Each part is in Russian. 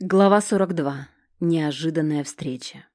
Глава 42. Неожиданная встреча.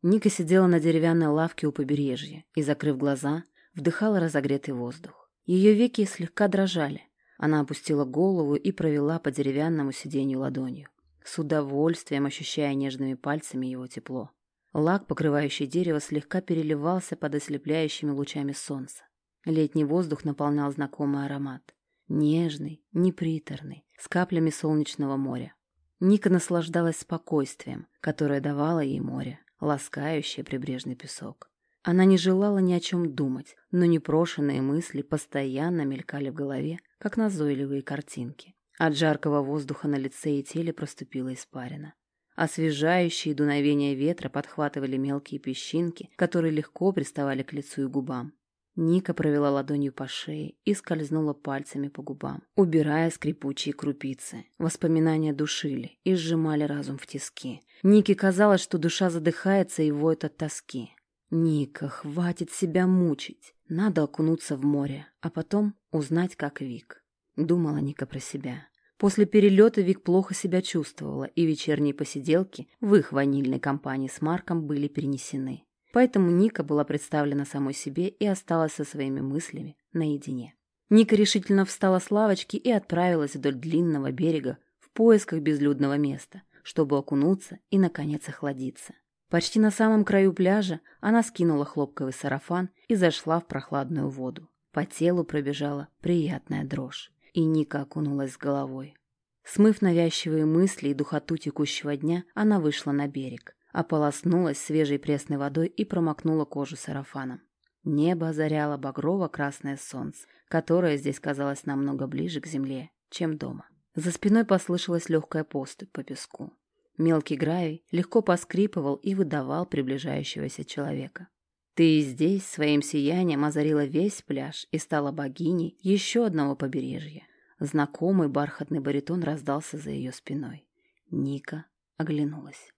Ника сидела на деревянной лавке у побережья и, закрыв глаза, вдыхала разогретый воздух. Ее веки слегка дрожали. Она опустила голову и провела по деревянному сиденью ладонью, с удовольствием ощущая нежными пальцами его тепло. Лак, покрывающий дерево, слегка переливался под ослепляющими лучами солнца. Летний воздух наполнял знакомый аромат. Нежный, неприторный, с каплями солнечного моря. Ника наслаждалась спокойствием, которое давало ей море, ласкающее прибрежный песок. Она не желала ни о чем думать, но непрошенные мысли постоянно мелькали в голове, как назойливые картинки. От жаркого воздуха на лице и теле проступила испарина. Освежающие дуновения ветра подхватывали мелкие песчинки, которые легко приставали к лицу и губам. Ника провела ладонью по шее и скользнула пальцами по губам, убирая скрипучие крупицы. Воспоминания душили и сжимали разум в тиски. Нике казалось, что душа задыхается и воет от тоски. «Ника, хватит себя мучить. Надо окунуться в море, а потом узнать, как Вик». Думала Ника про себя. После перелета Вик плохо себя чувствовала, и вечерние посиделки в их ванильной компании с Марком были перенесены. Поэтому Ника была представлена самой себе и осталась со своими мыслями наедине. Ника решительно встала с лавочки и отправилась вдоль длинного берега в поисках безлюдного места, чтобы окунуться и, наконец, охладиться. Почти на самом краю пляжа она скинула хлопковый сарафан и зашла в прохладную воду. По телу пробежала приятная дрожь, и Ника окунулась с головой. Смыв навязчивые мысли и духоту текущего дня, она вышла на берег ополоснулась свежей пресной водой и промокнула кожу сарафаном. Небо озаряло багрово-красное солнце, которое здесь казалось намного ближе к земле, чем дома. За спиной послышалась легкая поступь по песку. Мелкий гравий легко поскрипывал и выдавал приближающегося человека. Ты здесь своим сиянием озарила весь пляж и стала богиней еще одного побережья. Знакомый бархатный баритон раздался за ее спиной. Ника оглянулась.